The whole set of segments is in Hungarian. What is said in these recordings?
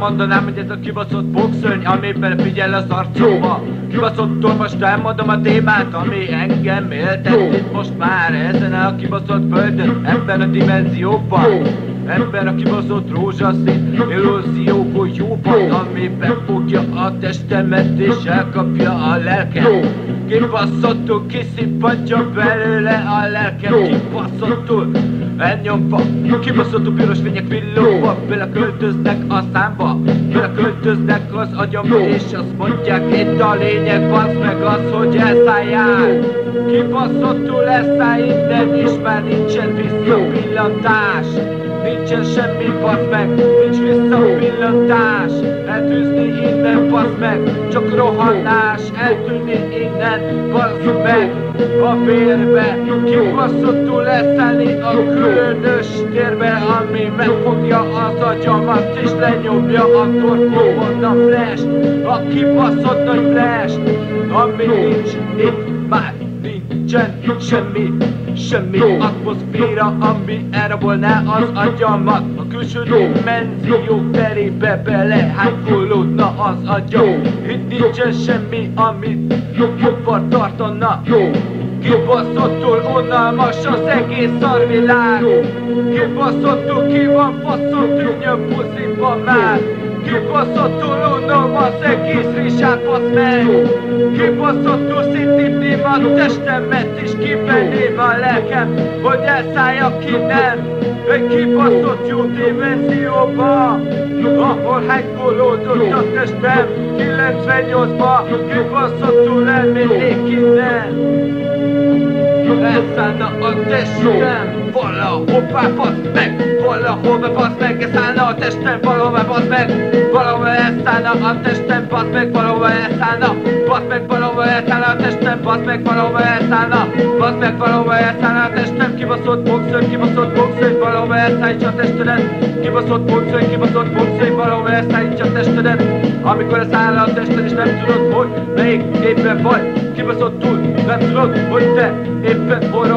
mondanám, hogy ez a kibaszott boxörny, ami figyel az arcomba Kibaszott orvost elmondom a témát, ami engem éltet. Itt most már ezen a kibaszott földön, ebben a dimenzióban Ebben a kibaszott rózsaszín illúziókó jóban Ami befogja a testemet és elkapja a lelkem Kibaszottul kiszippantja belőle a lelkem Kibaszottul elnyomva. Kibaszottul piros fények villogva Beleköltöznek a számba. Beleköltöznek az agyamba És azt mondják itt a lényeg Basz meg az, hogy elszálljál Kibaszottul elszáll innen És már nincsen visszapillantás Nincsen semmi, basz meg, nincs visszapillantás Eltűzni innen, basz meg, csak rohanás. Eltűnni innen, basz meg, a vérbe Kibaszottul leszállni a különös térbe Ami megfogja az agyamat és lenyomja a torkomon a flash A kibaszott nagy flash Ami nincs itt már nincsen semmi Semmi atmoszféra, ami elrabolná az agyamat. A külső dimenzió terébe belehánykolódna az agyam Itt nincsen semmi, amit jobban tartana Kibaszottul unalmas az egész szarvilág. Kibaszottul ki van faszom, tűnjön pusziba már Kibaszottul unom az egész rizsát, basz meg. Kibaszottul széttépném a testemet és kivenném a lelkem Hogy elszálljak innen egy kibaszott jó dimenzióba Ahol hánykolódott a testem. 98-ba Kibaszottul elmennék innen Yes, I know audition. Valahová basz meg! Valahova basz meg? Elszállna a testem Valahova basz meg! Valahova elszállna a testem Basz meg! Valahova elszállna Basz meg! Valahova elszállna a testem Basz meg! Valahova elszállna Basz meg! Valahova elszállna a testem! Kibaszott boxer, kibaszott boxer Valahova elszállítsa a testedet! Kibaszott boxer, kibaszott boxer Valahova elszállítsa a testedet! Amikor elszáll a tested és nem tudod, hogy melyik éppen vagy Kibaszottul nem tudod, hogy te éppen hol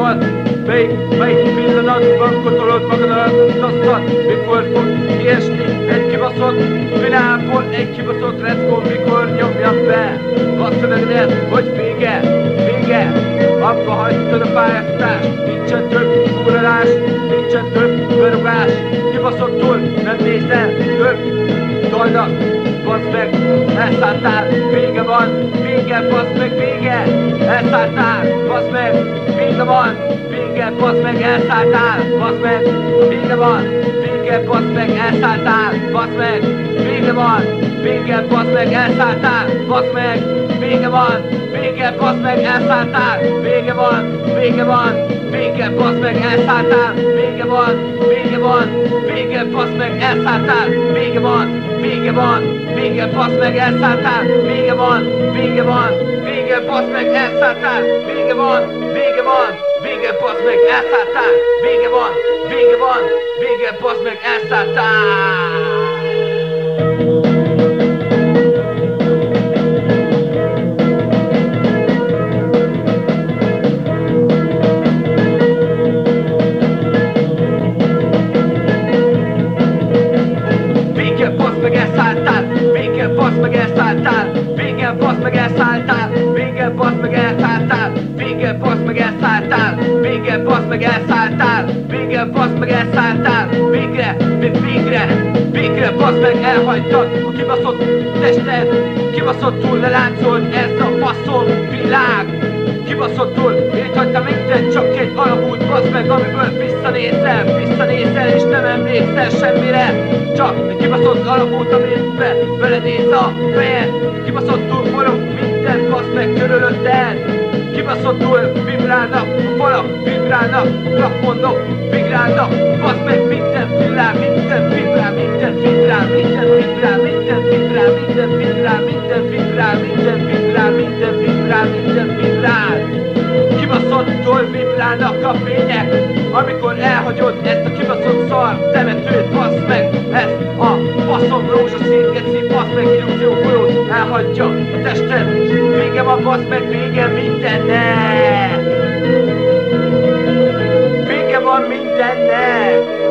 Melyik, melyik pillanatban kotolod magadat? Aztán Mikor fog kiesni egy kibaszott világból Egy kibaszott reckó, mikor nyomja be? A szövegedet, hogy vége, vége. Abba hagytad a pályafutást Nincsen több furalás, nincsen több berugás. Kibaszottul nem nézel több tolnak Basz meg, elszálltál, van, vége, basz meg, vége Elszálltál, basz meg, vége van, vége, basz meg, elszálltál, basz meg Vége van, vége, basz meg, elszálltál, basz meg Vége van, vége, basz meg, elszálltál, basz meg Vége van, vége, basz meg, elszálltál, vége van, vége van Vége, basz meg, elszálltál, vége van, vége van. Vége, basz meg, elszálltál, vége van, vége van. Vége, basz meg, elszálltál, vége van, vége van. Vége, basz meg, elszálltál, vége van, vége van. Vége, basz meg, elszálltál, vége van, vége van. Vége, basz meg, elszálltál meg, elszálltál. Vége, basz meg, elszálltál, vége, basz meg, elszálltál. Vége, basz meg, elszálltál, vége, basz meg, elszálltál. Vége, basz meg, elszálltál, végre, végre Végre, basz meg, elhagytad a kibaszott tested. Kibaszottul leláncolt ez a faszom világ. Kibaszottul Basz meg, amiből visszanézel, visszanézel és nem emlékszel semmire. Csak egy kibaszott alagút, amiben belenéz a fejed Kibaszottul forog minden, basz meg körülötted. Kibaszottul vibrálnak falak, vibrálnak, plafonok, vibrálnak Basz meg minden világ, minden vibrál, minden vibrál, minden vibrál, minden vibrál, minden vibrál, minden vibrál, minden vibrál, Kibaszottul vibrálnak a fények? Amikor elhagyod ezt a kibaszott szar temetőt Basz meg ezt a faszom rózsaszín geci Basz meg illúzió folyót elhagyja a tested. Vége van basz meg vége mindennek Vége van mindennek